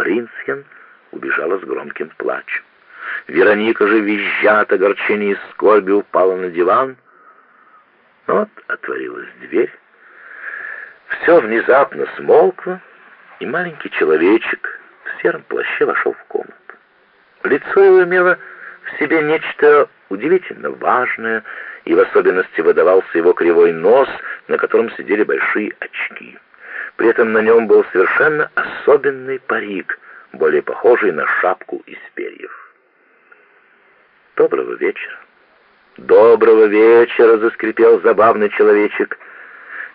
Фринсхен убежала с громким плачем. Вероника же, визжа от огорчения и скорби, упала на диван. Вот отворилась дверь. Все внезапно смолкло, и маленький человечек в сером плаще вошел в комнату. Лицо его имело в себе нечто удивительно важное, и в особенности выдавался его кривой нос, на котором сидели большие очки. При этом на нем был совершенно особенный парик, более похожий на шапку из перьев. «Доброго вечера!» «Доброго вечера!» — заскрипел забавный человечек.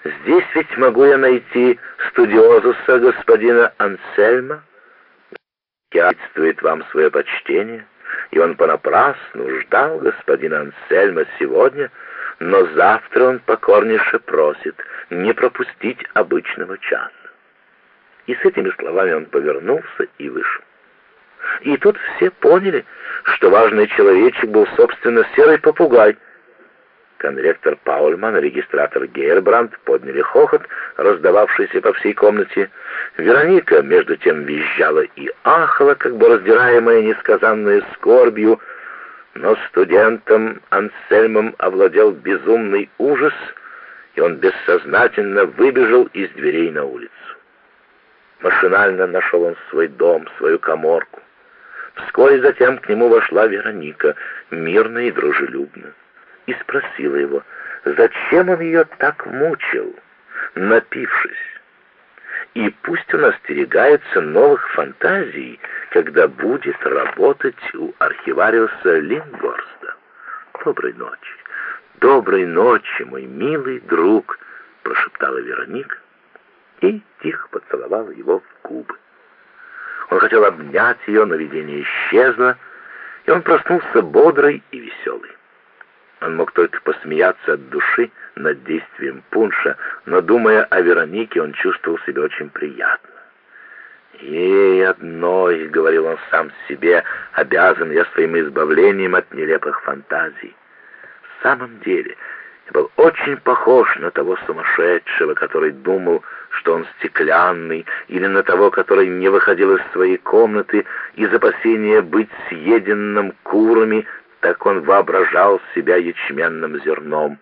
«Здесь ведь могу я найти студиозуса господина Ансельма?» «Приветствует вам свое почтение» и он понапрасну ждал господина Ансельма сегодня, но завтра он покорнейше просит не пропустить обычного часа. И с этими словами он повернулся и вышел. И тут все поняли, что важный человечек был, собственно, серый попугай. Конректор Паульман и регистратор Гейрбранд подняли хохот, раздававшийся по всей комнате. Вероника, между тем, визжала и ахала, как бы раздираемая несказанной скорбью, но студентом Ансельмом овладел безумный ужас, и он бессознательно выбежал из дверей на улицу. Машинально нашел он свой дом, свою коморку. Вскоре затем к нему вошла Вероника, мирно и дружелюбно, и спросила его, зачем он ее так мучил, напившись. И пусть он остерегается новых фантазий, когда будет работать у архивариуса Лингорста. Доброй ночи, доброй ночи, мой милый друг, прошептала Вероника и тихо поцеловала его в губы. Он хотел обнять ее, но видение исчезло, и он проснулся бодрый и веселый. Он мог только посмеяться от души над действием пунша, но, думая о Веронике, он чувствовал себя очень приятно. «Ей одной, — говорил он сам себе, — обязан я своим избавлением от нелепых фантазий. В самом деле, я был очень похож на того сумасшедшего, который думал, что он стеклянный, или на того, который не выходил из своей комнаты из опасения быть съеденным курами, так он воображал себя ячменным зерном.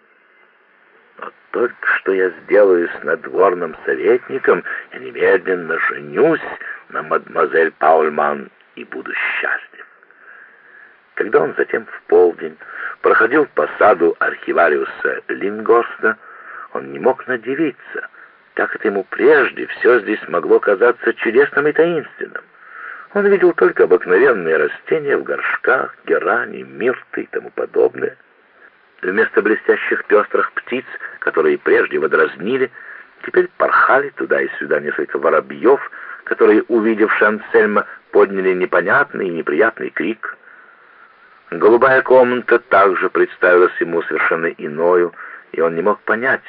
Только что я сделаю с надворным советником, я немедленно женюсь на мадемуазель Паульман и буду счастлив. Когда он затем в полдень проходил по саду архивариуса Лингорста, он не мог надевиться, как это ему прежде все здесь могло казаться чудесным и таинственным. Он видел только обыкновенные растения в горшках, герани, мирты и тому подобное. Вместо блестящих пестрых птиц, которые прежде водразнили, теперь порхали туда и сюда несколько воробьев, которые, увидев Шансельма, подняли непонятный и неприятный крик. Голубая комната также представилась ему совершенно иною, и он не мог понять,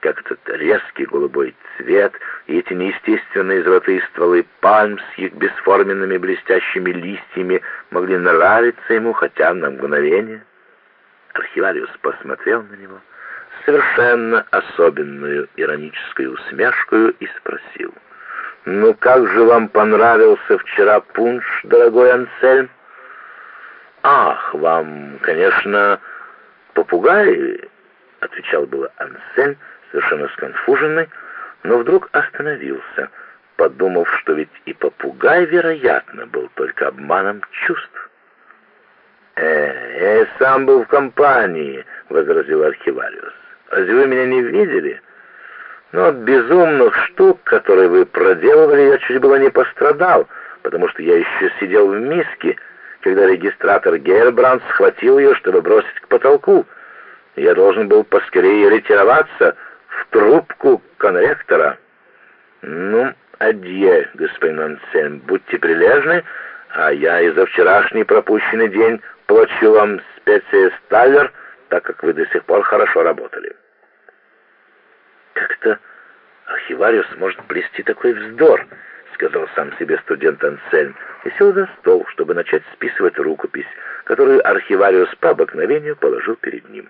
как этот резкий голубой цвет и эти неестественные золотые стволы пальм с их бесформенными блестящими листьями могли нравиться ему хотя на мгновение. Архивариус посмотрел на него совершенно особенную ироническую усмешкою и спросил, «Ну как же вам понравился вчера пунш, дорогой Ансельм?» «Ах, вам, конечно, попугай?» — отвечал было Ансельм, совершенно сконфуженный, но вдруг остановился, подумав, что ведь и попугай, вероятно, был только обманом чувств. «Э, я сам был в компании», — возразил архивариус. «Разве вы меня не видели? Но от безумных штук, которые вы проделывали, я чуть было не пострадал, потому что я еще сидел в миске, когда регистратор Гейрбранд схватил ее, чтобы бросить к потолку. Я должен был поскорее ретироваться, — в трубку конректора. Ну, адье, господин Ансельм, будьте прилежны, а я и за вчерашний пропущенный день выплачу вам специи Ставер, так как вы до сих пор хорошо работали. Как-то архивариус может плести такой вздор, сказал сам себе студент Ансельм и сел за стол, чтобы начать списывать рукопись, которую архивариус по обыкновению положил перед ним.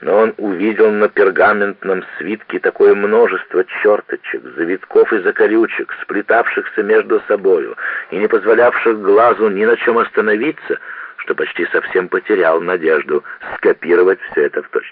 Но он увидел на пергаментном свитке такое множество черточек, завитков и закорючек, сплетавшихся между собою и не позволявших глазу ни на чем остановиться — что почти совсем потерял надежду скопировать все это в точность.